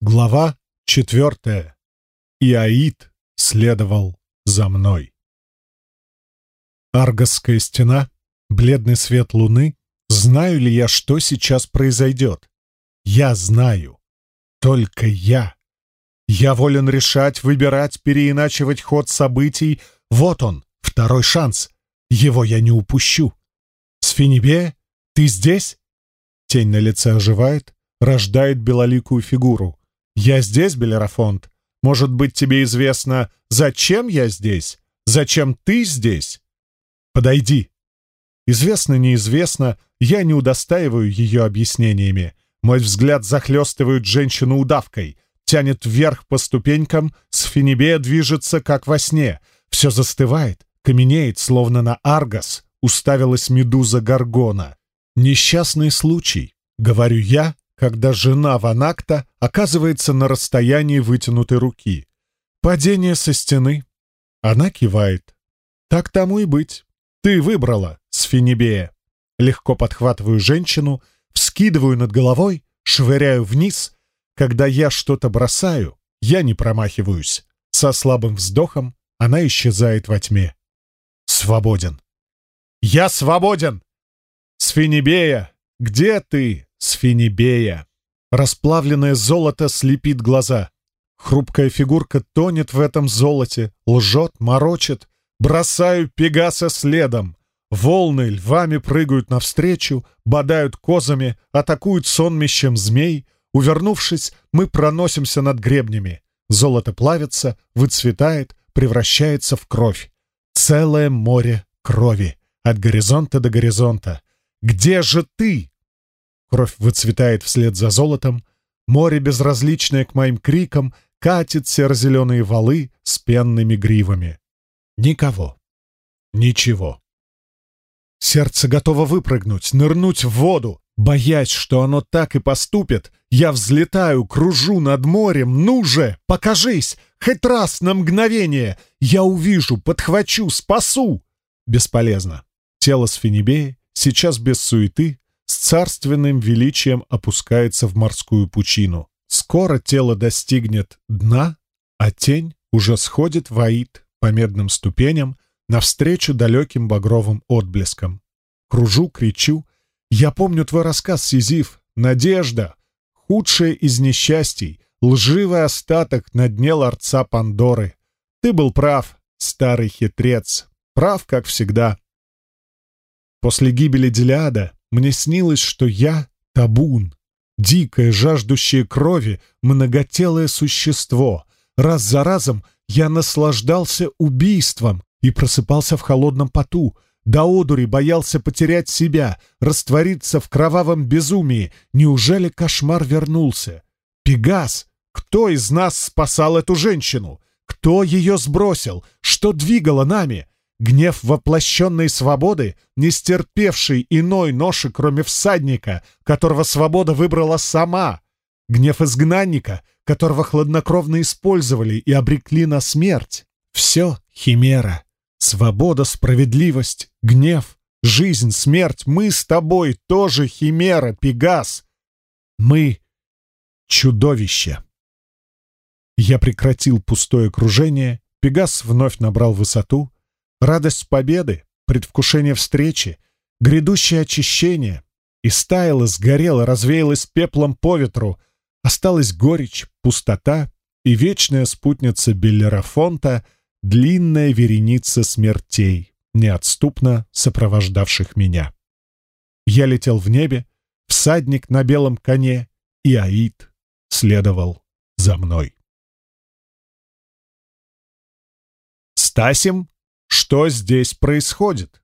Глава четвертая. И Аид следовал за мной. Аргосская стена, бледный свет луны. Знаю ли я, что сейчас произойдет? Я знаю. Только я. Я волен решать, выбирать, переиначивать ход событий. Вот он, второй шанс. Его я не упущу. Сфинибе, ты здесь? Тень на лице оживает, рождает белоликую фигуру. «Я здесь, Белерафонт. Может быть, тебе известно, зачем я здесь? Зачем ты здесь? Подойди». Известно-неизвестно, я не удостаиваю ее объяснениями. Мой взгляд захлестывает женщину удавкой, тянет вверх по ступенькам, с Финибея движется, как во сне. Все застывает, каменеет, словно на Аргос, уставилась медуза Гаргона. «Несчастный случай», — говорю я, когда жена Ванакта оказывается на расстоянии вытянутой руки. Падение со стены. Она кивает. Так тому и быть. Ты выбрала, Сфинибея. Легко подхватываю женщину, вскидываю над головой, швыряю вниз. Когда я что-то бросаю, я не промахиваюсь. Со слабым вздохом она исчезает во тьме. Свободен. Я свободен! Сфинибея, где ты? Сфинибея. Расплавленное золото слепит глаза. Хрупкая фигурка тонет в этом золоте, лжет, морочит. Бросаю Пегаса следом. Волны львами прыгают навстречу, бодают козами, атакуют сонмищем змей. Увернувшись, мы проносимся над гребнями. Золото плавится, выцветает, превращается в кровь. Целое море крови. От горизонта до горизонта. Где же ты, Кровь выцветает вслед за золотом. Море, безразличное к моим крикам, катит серо-зеленые валы с пенными гривами. Никого. Ничего. Сердце готово выпрыгнуть, нырнуть в воду. Боясь, что оно так и поступит, я взлетаю, кружу над морем. Ну же, покажись! Хоть раз на мгновение! Я увижу, подхвачу, спасу! Бесполезно. Тело Сфинибея сейчас без суеты с царственным величием опускается в морскую пучину. Скоро тело достигнет дна, а тень уже сходит в аид по медным ступеням навстречу далеким багровым отблескам. Кружу, кричу. Я помню твой рассказ, Сизиф. Надежда. Худшее из несчастий. Лживый остаток на дне ларца Пандоры. Ты был прав, старый хитрец. Прав, как всегда. После гибели Делиада мне снилось, что я — табун, дикое, жаждущее крови, многотелое существо. Раз за разом я наслаждался убийством и просыпался в холодном поту. До одури боялся потерять себя, раствориться в кровавом безумии. Неужели кошмар вернулся? Пегас! Кто из нас спасал эту женщину? Кто ее сбросил? Что двигало нами? Гнев воплощенной свободы, не стерпевший иной ноши, кроме всадника, которого свобода выбрала сама. Гнев изгнанника, которого хладнокровно использовали и обрекли на смерть. Все химера. Свобода, справедливость, гнев, жизнь, смерть. Мы с тобой тоже химера, Пегас. Мы — чудовище. Я прекратил пустое кружение, Пегас вновь набрал высоту — Радость победы, предвкушение встречи, грядущее очищение. И стаяла, сгорела, развеялась пеплом по ветру. Осталась горечь, пустота и вечная спутница Беллерафонта, длинная вереница смертей, неотступно сопровождавших меня. Я летел в небе, всадник на белом коне, и Аид следовал за мной. Стасим что здесь происходит?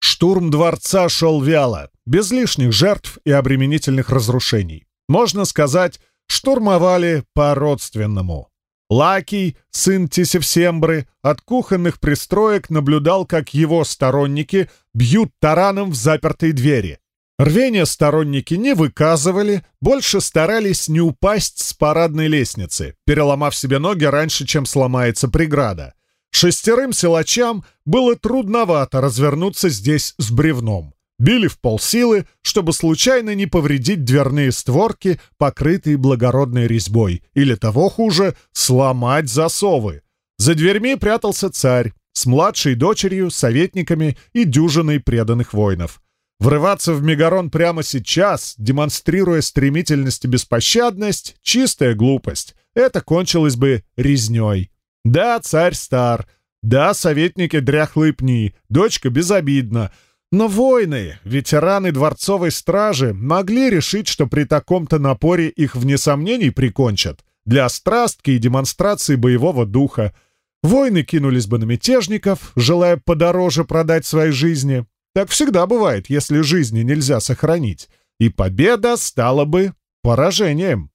Штурм дворца шел вяло, без лишних жертв и обременительных разрушений. Можно сказать, штурмовали по-родственному. Лакий, сын Тисевсембры, от кухонных пристроек наблюдал, как его сторонники бьют тараном в запертые двери. Рвения сторонники не выказывали, больше старались не упасть с парадной лестницы, переломав себе ноги раньше, чем сломается преграда. Шестерым силачам было трудновато развернуться здесь с бревном. били в полсилы, чтобы случайно не повредить дверные створки, покрытые благородной резьбой, или того хуже — сломать засовы. За дверьми прятался царь с младшей дочерью, советниками и дюжиной преданных воинов. Врываться в Мегарон прямо сейчас, демонстрируя стремительность и беспощадность — чистая глупость. Это кончилось бы резней. Да, царь стар. Да, советники дряхлые пни. Дочка безобидна. Но воины, ветераны дворцовой стражи, могли решить, что при таком-то напоре их вне сомнений прикончат. Для страстки и демонстрации боевого духа. Воины кинулись бы на мятежников, желая подороже продать свои жизни. Так всегда бывает, если жизни нельзя сохранить. И победа стала бы поражением.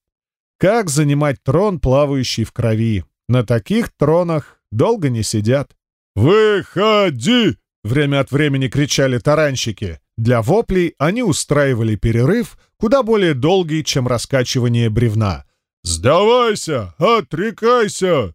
Как занимать трон, плавающий в крови? На таких тронах долго не сидят. «Выходи!» — время от времени кричали таранщики. Для воплей они устраивали перерыв, куда более долгий, чем раскачивание бревна. «Сдавайся! Отрекайся!»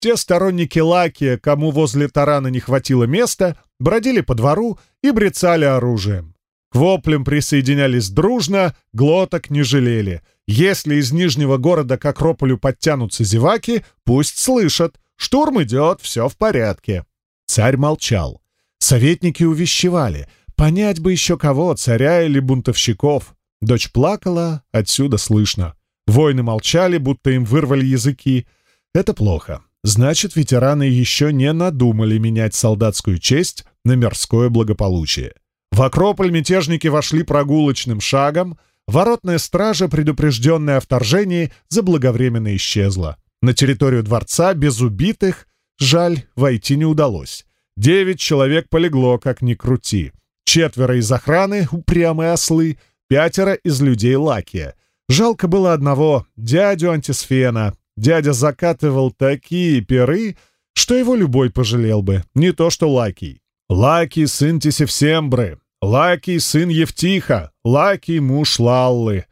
Те сторонники Лакия, кому возле тарана не хватило места, бродили по двору и брецали оружием. К воплям присоединялись дружно, глоток не жалели. Если из Нижнего города к Акрополю подтянутся зеваки, пусть слышат. Штурм идет, все в порядке. Царь молчал. Советники увещевали. Понять бы еще кого, царя или бунтовщиков. Дочь плакала, отсюда слышно. Воины молчали, будто им вырвали языки. Это плохо. Значит, ветераны еще не надумали менять солдатскую честь на мирское благополучие. В Акрополь мятежники вошли прогулочным шагом, воротная стража, предупрежденная о вторжении, заблаговременно исчезла. На территорию дворца без убитых, жаль, войти не удалось. Девять человек полегло, как ни крути. Четверо из охраны — упрямые ослы, пятеро из людей Лакия. Жалко было одного, дядю Антисфена, Дядя закатывал такие перы, что его любой пожалел бы, не то что Лакий. Лакий — сын Тесевсембры, Лакий — сын Евтиха, Лакий — муж Лаллы.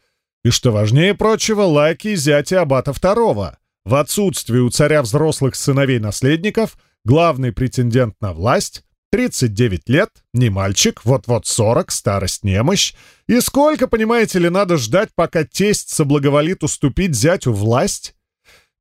И что важнее прочего, Лакий — зятя Аббата II. В отсутствие у царя взрослых сыновей-наследников, главный претендент на власть, 39 лет, не мальчик, вот-вот 40, старость немощь. И сколько, понимаете ли, надо ждать, пока тесть соблаговолит уступить зятю власть?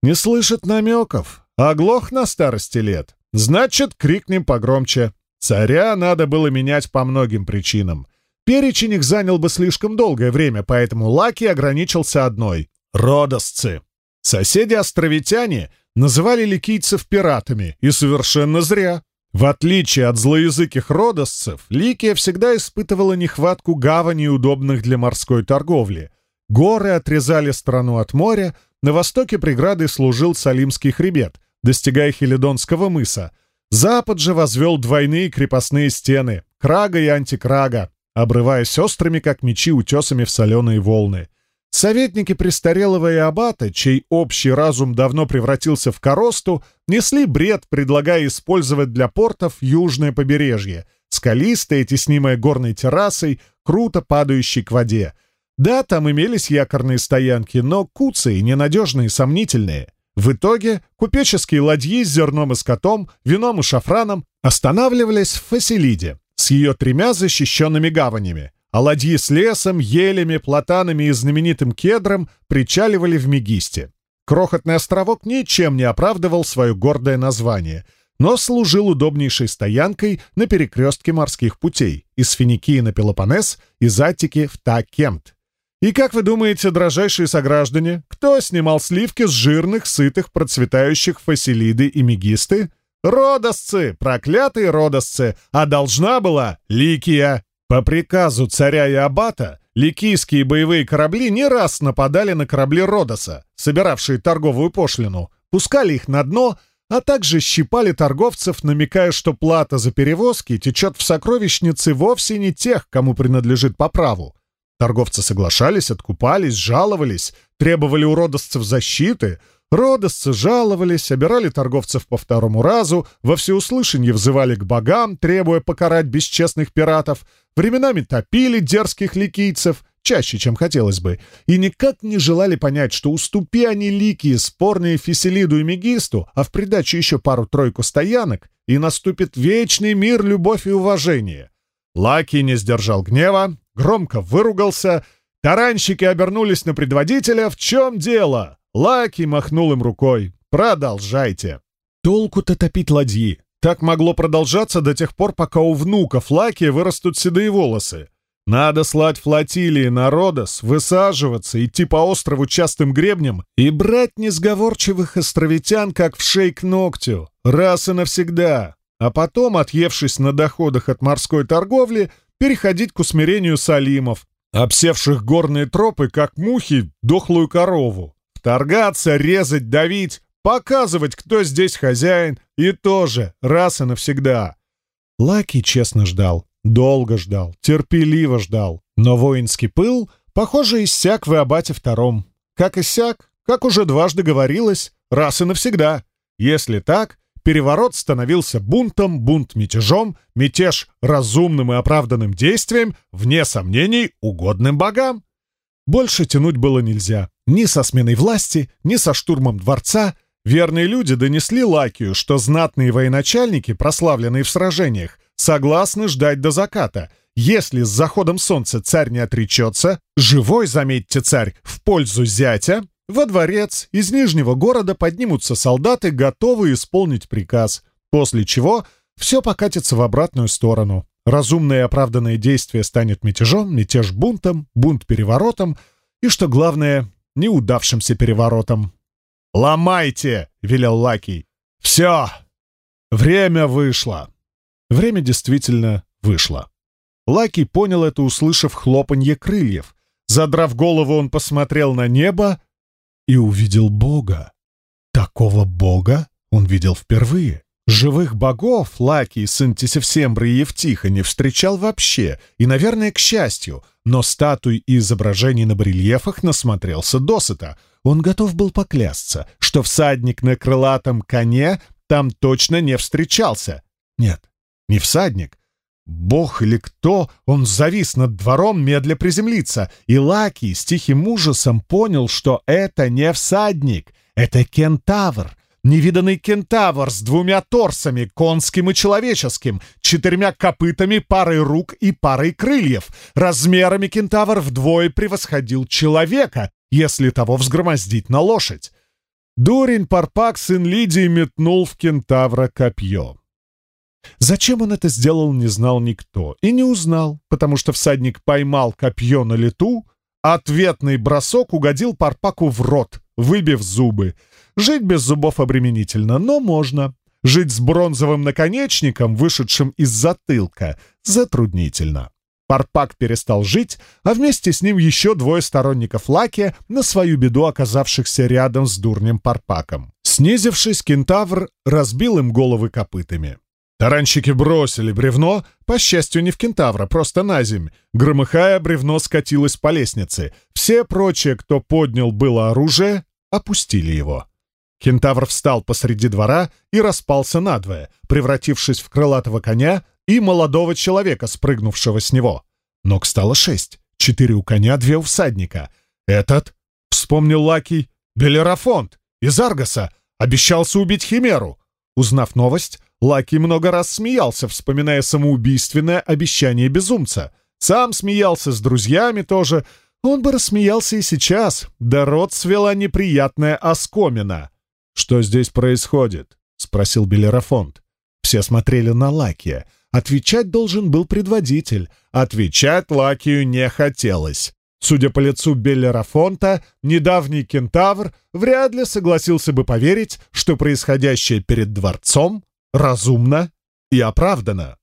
Не слышит намеков, оглох на старости лет. Значит, крикнем погромче. Царя надо было менять по многим причинам. Перечень их занял бы слишком долгое время, поэтому Лаки ограничился одной — родосцы. Соседи-островитяне называли ликийцев пиратами, и совершенно зря. В отличие от злоязыких родосцев, Ликия всегда испытывала нехватку гавани, удобных для морской торговли. Горы отрезали страну от моря, на востоке преградой служил Салимский хребет, достигая Хелидонского мыса. Запад же возвел двойные крепостные стены, крага и антикрага, обрываясь острыми, как мечи, утесами в соленые волны. Советники престарелого и аббата, чей общий разум давно превратился в коросту, несли бред, предлагая использовать для портов южное побережье, скалистое, теснимое горной террасой, круто падающей к воде — да, там имелись якорные стоянки, но куцые, ненадежные, сомнительные. В итоге купеческие ладьи с зерном и скотом, вином и шафраном останавливались в Фасилиде с ее тремя защищенными гаванями, а ладьи с лесом, елями, платанами и знаменитым кедром причаливали в Мегисте. Крохотный островок ничем не оправдывал свое гордое название, но служил удобнейшей стоянкой на перекрестке морских путей из Финикии на Пелопоннес, из Аттики в Такемт. И как вы думаете, дрожайшие сограждане, кто снимал сливки с жирных, сытых, процветающих фасилиды и мегисты? Родосцы, проклятые родосцы, а должна была Ликия. По приказу царя и аббата ликийские боевые корабли не раз нападали на корабли Родоса, собиравшие торговую пошлину, пускали их на дно, а также щипали торговцев, намекая, что плата за перевозки течет в сокровищнице вовсе не тех, кому принадлежит по праву. Торговцы соглашались, откупались, жаловались, требовали у родосцев защиты. Родосцы жаловались, обирали торговцев по второму разу, во всеуслышание взывали к богам, требуя покарать бесчестных пиратов, временами топили дерзких ликийцев, чаще, чем хотелось бы, и никак не желали понять, что уступи они ликии, спорные Феселиду и Мегисту, а в придачу еще пару-тройку стоянок, и наступит вечный мир, любовь и уважение. Лаки не сдержал гнева, громко выругался. Таранщики обернулись на предводителя. «В чем дело?» Лаки махнул им рукой. «Продолжайте». Толку-то топить ладьи. Так могло продолжаться до тех пор, пока у внуков Лаки вырастут седые волосы. Надо слать флотилии на Родос, высаживаться, идти по острову частым гребнем и брать несговорчивых островитян, как в шей к ногтю, раз и навсегда, а потом, отъевшись на доходах от морской торговли, переходить к усмирению салимов, обсевших горные тропы, как мухи, дохлую корову. Вторгаться, резать, давить, показывать, кто здесь хозяин, и тоже раз и навсегда. Лаки честно ждал. Долго ждал, терпеливо ждал. Но воинский пыл, похоже, иссяк в Иабате втором. Как иссяк, как уже дважды говорилось, раз и навсегда. Если так, переворот становился бунтом, бунт мятежом, мятеж разумным и оправданным действием, вне сомнений, угодным богам. Больше тянуть было нельзя. Ни со сменой власти, ни со штурмом дворца. Верные люди донесли Лакию, что знатные военачальники, прославленные в сражениях, согласны ждать до заката. Если с заходом солнца царь не отречется, живой, заметьте, царь, в пользу зятя, во дворец из Нижнего города поднимутся солдаты, готовые исполнить приказ, после чего все покатится в обратную сторону. Разумное и оправданное действие станет мятежом, мятеж бунтом, бунт переворотом и, что главное, неудавшимся переворотом. «Ломайте!» — велел Лакий. «Все! Время вышло!» Время действительно вышло. Лаки понял это, услышав хлопанье крыльев. Задрав голову, он посмотрел на небо и увидел Бога. Такого Бога он видел впервые. Живых богов Лаки с Антисевсембры и Евтиха не встречал вообще, и, наверное, к счастью, но статуй и изображений на барельефах насмотрелся досыта. Он готов был поклясться, что всадник на крылатом коне там точно не встречался. Нет, не всадник. Бог или кто, он завис над двором, медля приземлиться, и Лаки с тихим ужасом понял, что это не всадник, это кентавр, невиданный кентавр с двумя торсами, конским и человеческим, четырьмя копытами, парой рук и парой крыльев. Размерами кентавр вдвое превосходил человека, если того взгромоздить на лошадь. Дурень Парпак, сын Лидии, метнул в кентавра копье. Зачем он это сделал, не знал никто. И не узнал, потому что всадник поймал копье на лету, ответный бросок угодил Парпаку в рот, выбив зубы. Жить без зубов обременительно, но можно. Жить с бронзовым наконечником, вышедшим из затылка, затруднительно. Парпак перестал жить, а вместе с ним еще двое сторонников Лаки, на свою беду оказавшихся рядом с дурнем Парпаком. Снизившись, кентавр разбил им головы копытами. Таранщики бросили бревно, по счастью, не в кентавра, просто на земь. Громыхая, бревно скатилось по лестнице. Все прочие, кто поднял было оружие, опустили его. Кентавр встал посреди двора и распался надвое, превратившись в крылатого коня и молодого человека, спрыгнувшего с него. Ног стало шесть. Четыре у коня, две у всадника. «Этот?» — вспомнил Лакий. «Белерафонт! Из Аргаса! Обещался убить Химеру!» Узнав новость, Лаки много раз смеялся, вспоминая самоубийственное обещание безумца. Сам смеялся с друзьями тоже. Он бы рассмеялся и сейчас. Да рот свела неприятная оскомина. «Что здесь происходит?» — спросил Белерафонт. Все смотрели на Лакия. Отвечать должен был предводитель. Отвечать Лакию не хотелось. Судя по лицу Беллерафонта, недавний кентавр вряд ли согласился бы поверить, что происходящее перед дворцом разумно и оправдано.